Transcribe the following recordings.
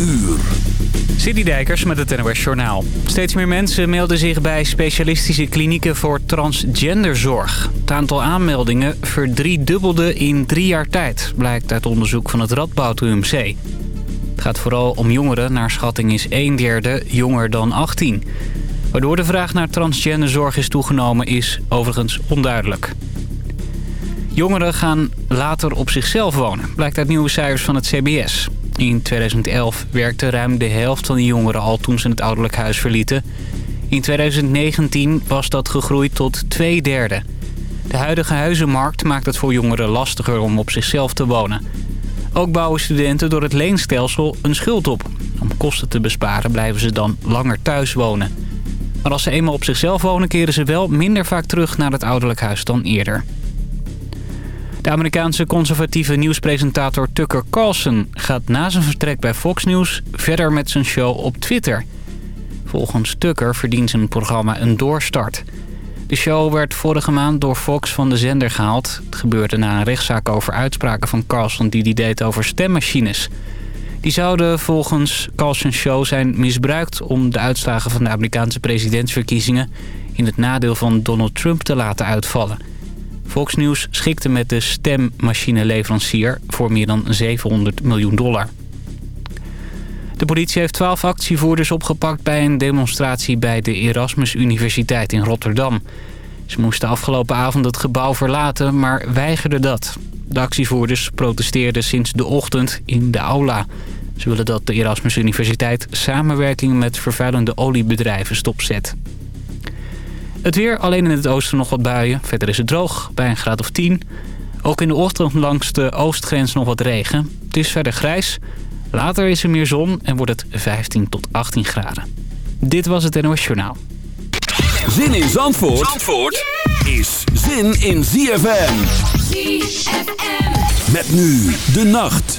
uur. Citydijkers met het NOS Journaal. Steeds meer mensen melden zich bij specialistische klinieken voor transgenderzorg. Het aantal aanmeldingen verdriedubbelde in drie jaar tijd... blijkt uit onderzoek van het Radboud UMC. Het gaat vooral om jongeren. Naar schatting is een derde jonger dan 18. Waardoor de vraag naar transgenderzorg is toegenomen is overigens onduidelijk. Jongeren gaan later op zichzelf wonen, blijkt uit nieuwe cijfers van het CBS. In 2011 werkte ruim de helft van de jongeren al toen ze het ouderlijk huis verlieten. In 2019 was dat gegroeid tot twee derde. De huidige huizenmarkt maakt het voor jongeren lastiger om op zichzelf te wonen. Ook bouwen studenten door het leenstelsel een schuld op. Om kosten te besparen blijven ze dan langer thuis wonen. Maar als ze eenmaal op zichzelf wonen keren ze wel minder vaak terug naar het ouderlijk huis dan eerder. De Amerikaanse conservatieve nieuwspresentator Tucker Carlson gaat na zijn vertrek bij Fox News verder met zijn show op Twitter. Volgens Tucker verdient zijn programma een doorstart. De show werd vorige maand door Fox van de zender gehaald. Het gebeurde na een rechtszaak over uitspraken van Carlson die die deed over stemmachines. Die zouden volgens Carlson's show zijn misbruikt om de uitslagen van de Amerikaanse presidentsverkiezingen in het nadeel van Donald Trump te laten uitvallen. Fox News schikte met de stemmachineleverancier voor meer dan 700 miljoen dollar. De politie heeft 12 actievoerders opgepakt bij een demonstratie bij de Erasmus Universiteit in Rotterdam. Ze moesten afgelopen avond het gebouw verlaten, maar weigerden dat. De actievoerders protesteerden sinds de ochtend in de aula. Ze willen dat de Erasmus Universiteit samenwerking met vervuilende oliebedrijven stopzet. Het weer, alleen in het oosten nog wat buien. Verder is het droog, bij een graad of 10. Ook in de ochtend langs de oostgrens nog wat regen. Het is verder grijs. Later is er meer zon en wordt het 15 tot 18 graden. Dit was het NOS Journaal. Zin in Zandvoort, Zandvoort is zin in ZFM. ZFM. Met nu de nacht.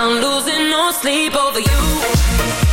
I'm losing no sleep over you.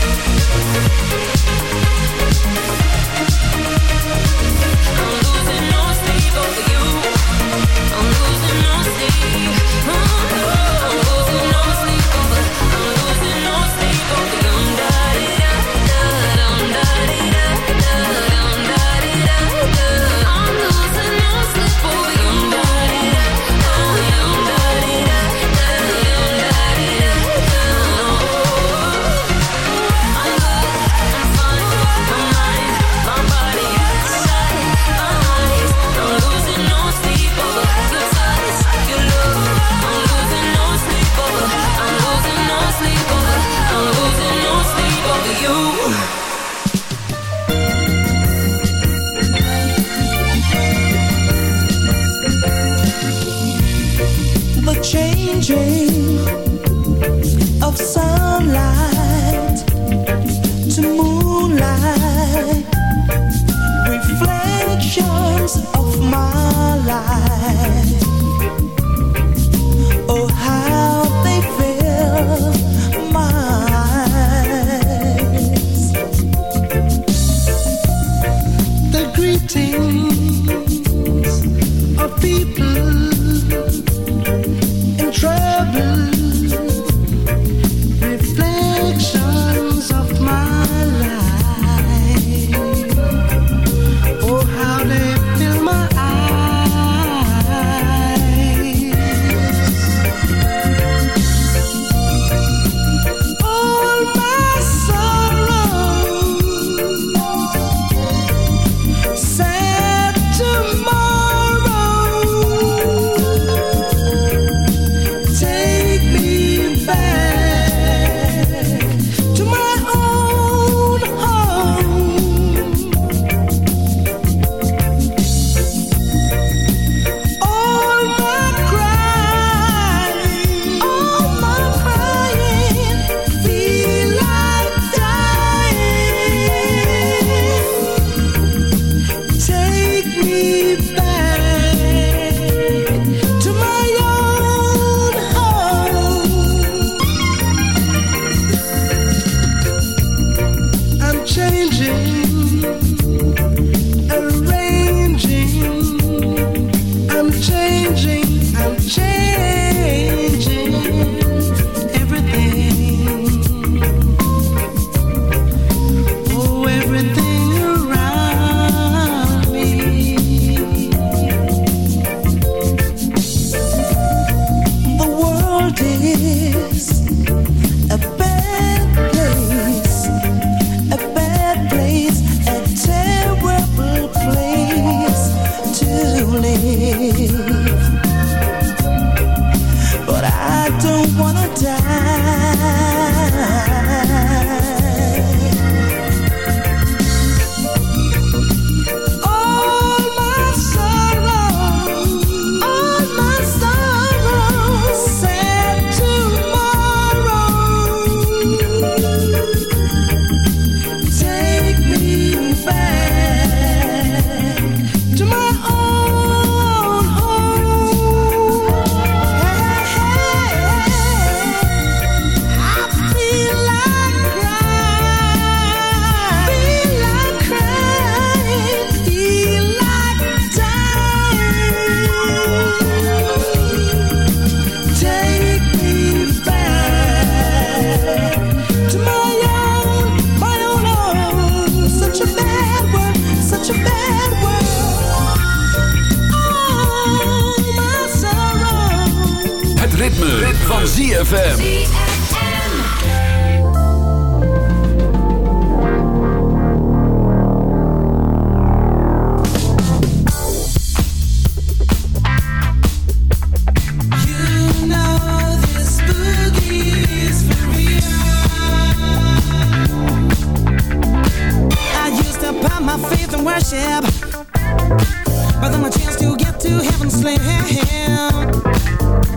Then my chance to get to heaven.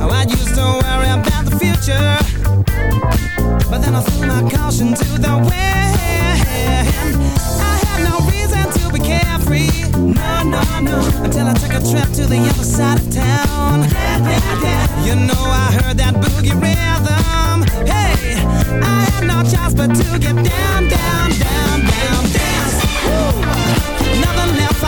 Oh, I used to worry about the future, but then I threw my caution to the wind. I had no reason to be carefree, no, no, no, until I took a trip to the other side of town. Yeah, yeah, yeah. You know I heard that boogie rhythm. Hey, I had no choice but to get down, down, down, down.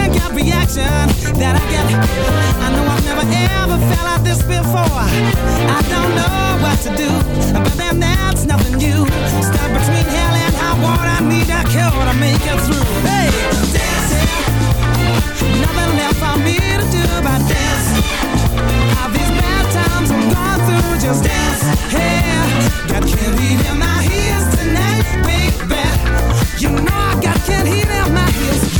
instant gut reaction that I get. I know I've never ever felt like this before. I don't know what to do, but then that's nothing new. Stuck between hell and high water, I need a cure to make it through. Hey, dancing. Nothing left for me to do but dance. All these bad times I'm going through, just dance. Hey, got candy in my ears tonight, baby. You know I got candy in my ears.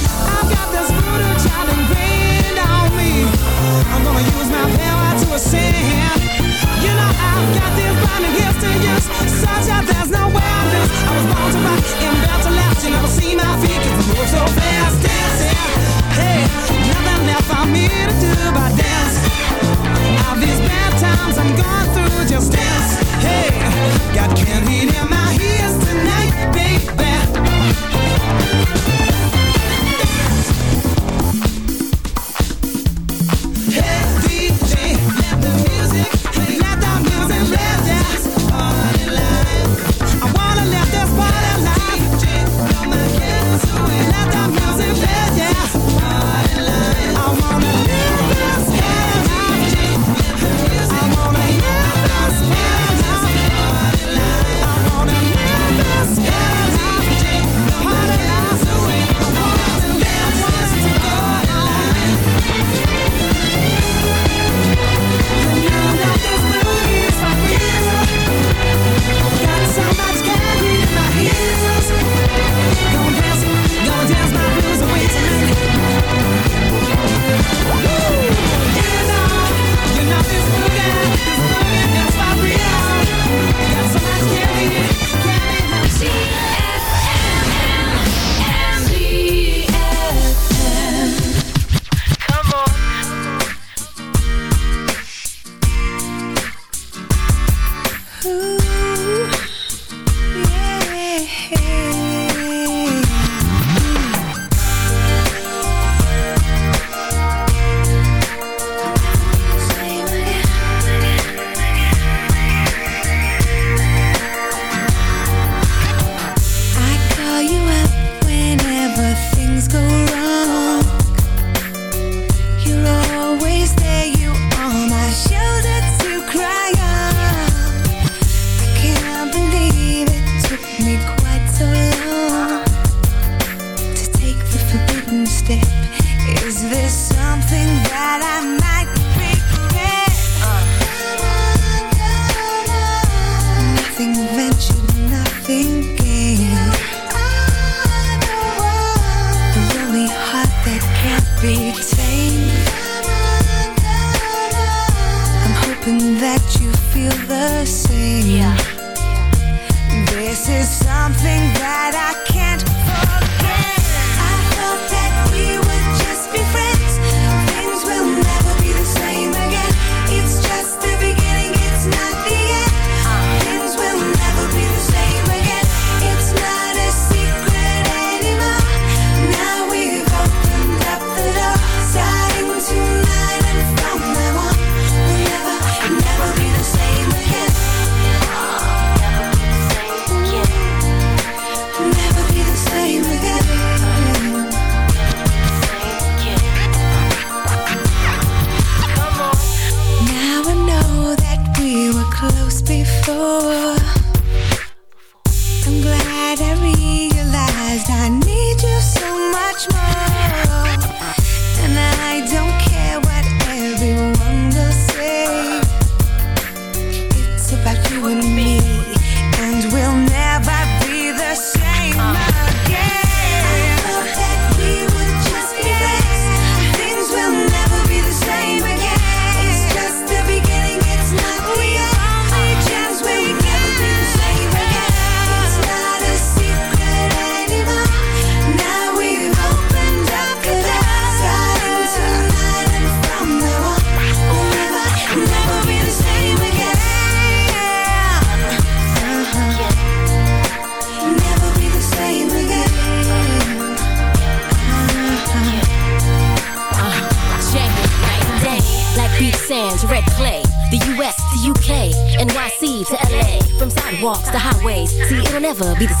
forever be the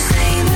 same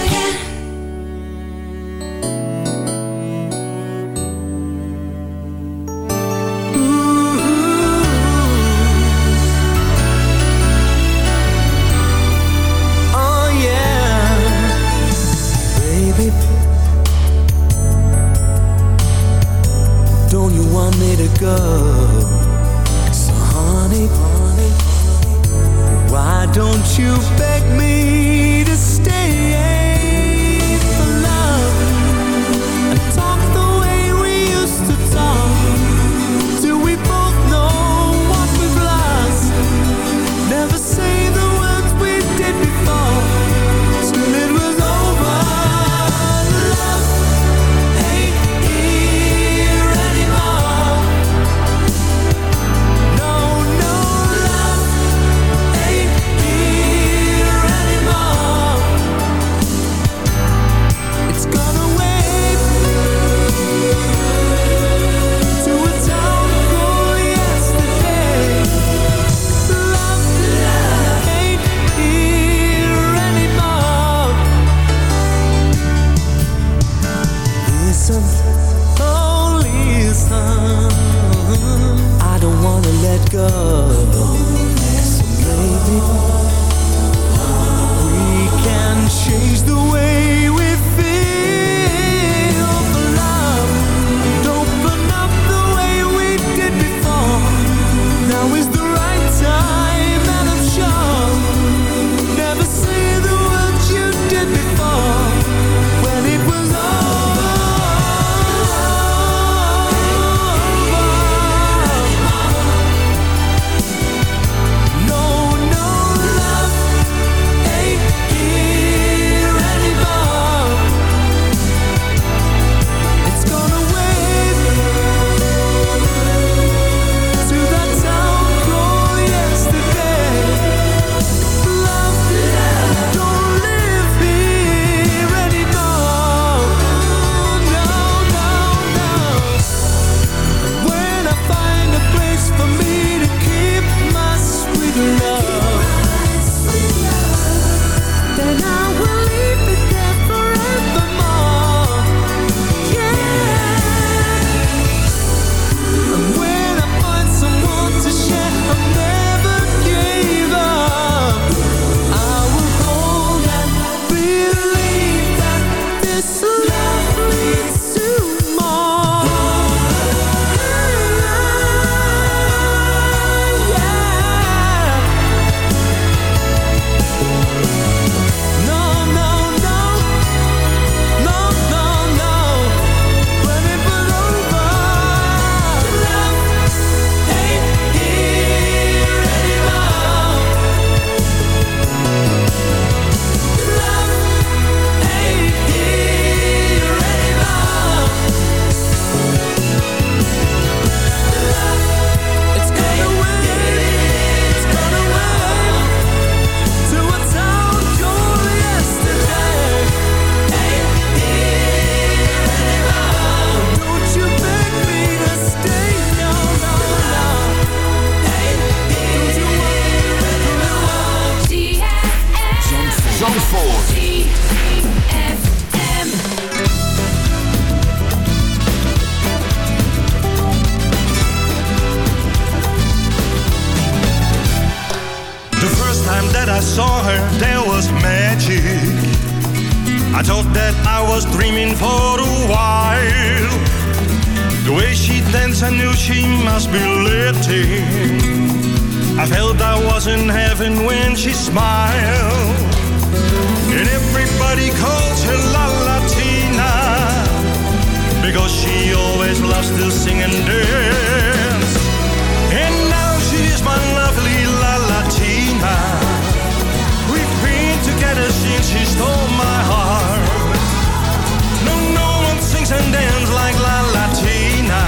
I saw her there was magic. I thought that I was dreaming for a while. Do I sit and say no she must be late I felt I was in heaven when she smiled. And everybody calls her La Latina because she always loves to sing and dance. And now she's my lovely La Latina. We've been together since she stole my heart. No, no one sings and dances like La Latina.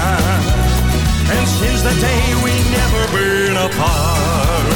And since that day we never been apart.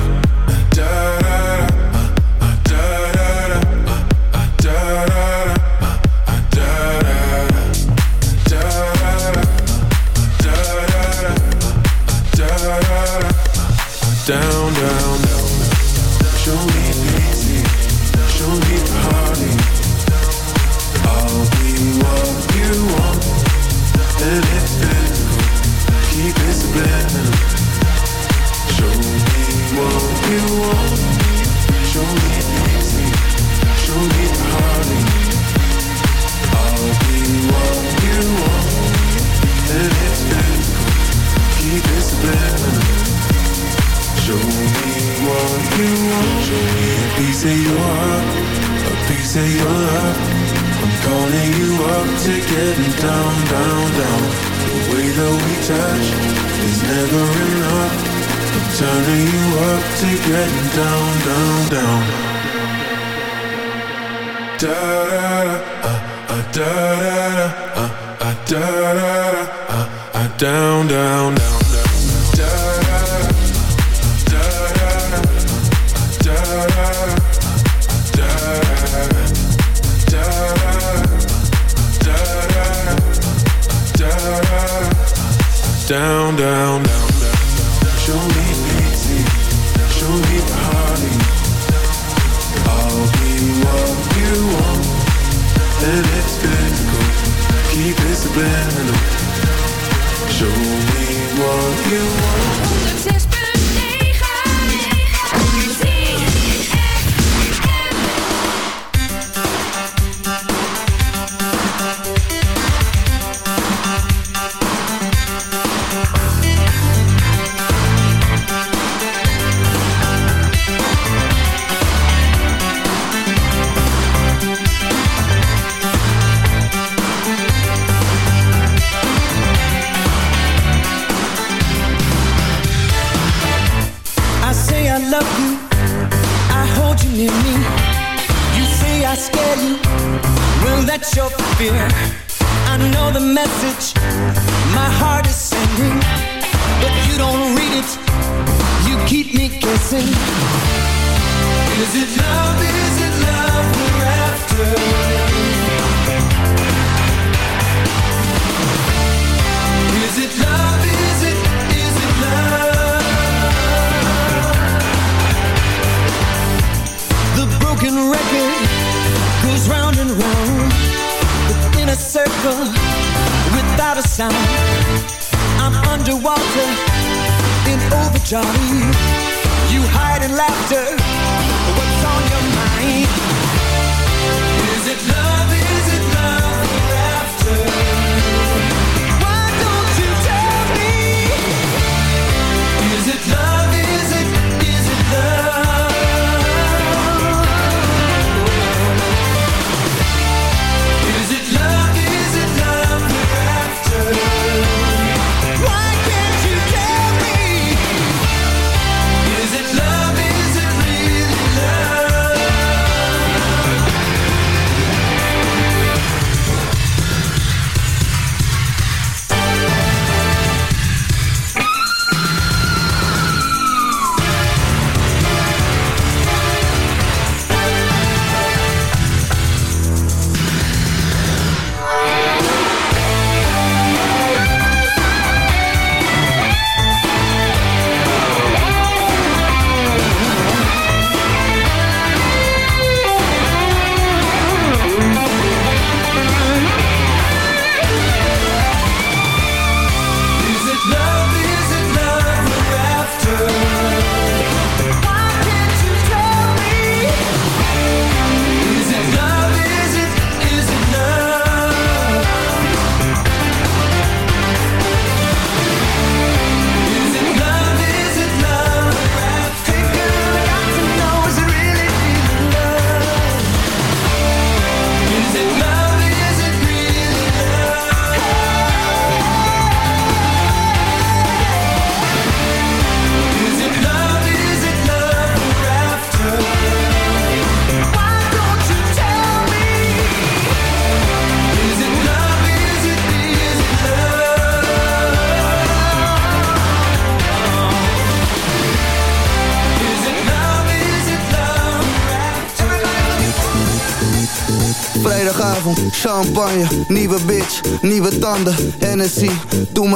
Champagne, nieuwe bitch, nieuwe tanden, Hennessy,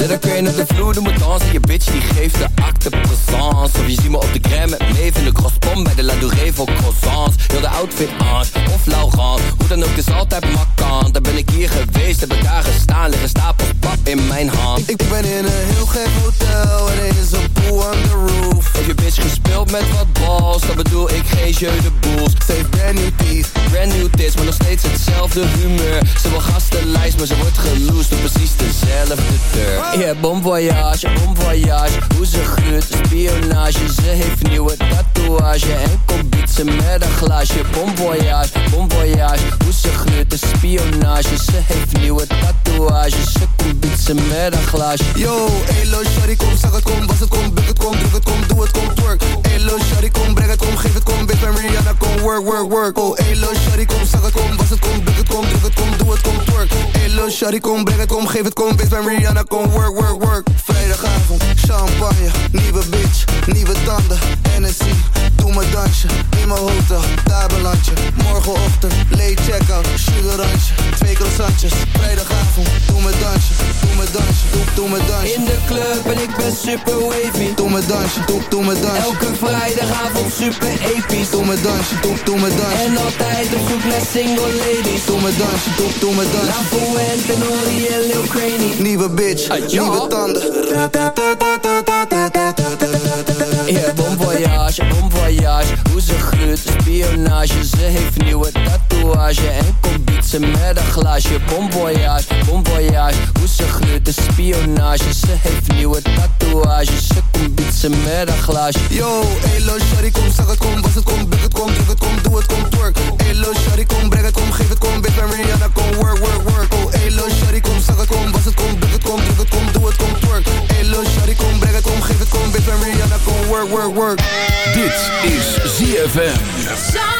Let crane op de vloer, doe me dansen Je bitch die geeft de acte présence. Of je ziet me op de crème met in de crosspom Bij de La Douree voor croissants. Heel de outfit Ange of Laurent. Hoe dan ook, is altijd makkant Daar ben ik hier geweest, heb ik daar gestaan. Liggen stapels pap in mijn hand. Ik ben in een heel gek hotel En er is een pool on the roof. Heb je bitch gespeeld met wat balls? Dan bedoel ik geen jeu de boels. Heeft brand new teeth. Brand new tits, maar nog steeds hetzelfde humeur. Ze wil gastenlijst, maar ze wordt geloosd Door precies dezelfde deur Yeah, bon voyage, bon voyage Hoe ze gruurt, spionage Ze heeft nieuwe tatoeage En komt bietsen met een glaasje Bon voyage, bon voyage Hoe ze gruurt, spionage Ze heeft nieuwe tatoeage Ze komt bietsen met een glaasje Yo, elo, shawty, kom, zag het, kom, was het, kom, buk het, kom, druk het, kom, doe het, kom, twerk Elo, shawty, kom, breng het, kom, geef het, kom, bitch, ben Rihanna, kom, work, work, work Oh, elo, shawty, kom, zag het, kom, was het, kom, buk het, kom, druk het, kom, doe het, kom, twerk Elo, shawty, kom, breng het, kom, geef het, kom, bitch, ben Rihanna, kom, work, work, work Vrijdagavond, champagne, nieuwe bitch, nieuwe tanden, Hennessy Doe me dansje, in mijn hotel, daar beland je. Morgenochtend, late check-out, oranje Twee croissantjes, vrijdagavond, doe me dansje, doe me dansje, doe, doe me dansje. In de club en ik ben super wavy. Doe me dansje, doe, doe me dansje. Elke vrijdagavond super episch. Doe me dansje, doe, doe me dansje. En altijd op zoek naar single ladies. Doe me dansje, doe, doe me dansje. La Fuente, Nori en Lil Craney Nieuwe bitch, nieuwe tanden. Yeah, bon voyage, bon voyage Hoe ze gruurt, spionage. Ze heeft nieuwe tatoeage En komt bietsen met een glaasje Bon voyage, bon voyage Hoe ze gruurt, de spionage. Ze heeft nieuwe tatoeage. Ze komt bietsen met een glaasje Yo, elo, shawty, kom, ZFM.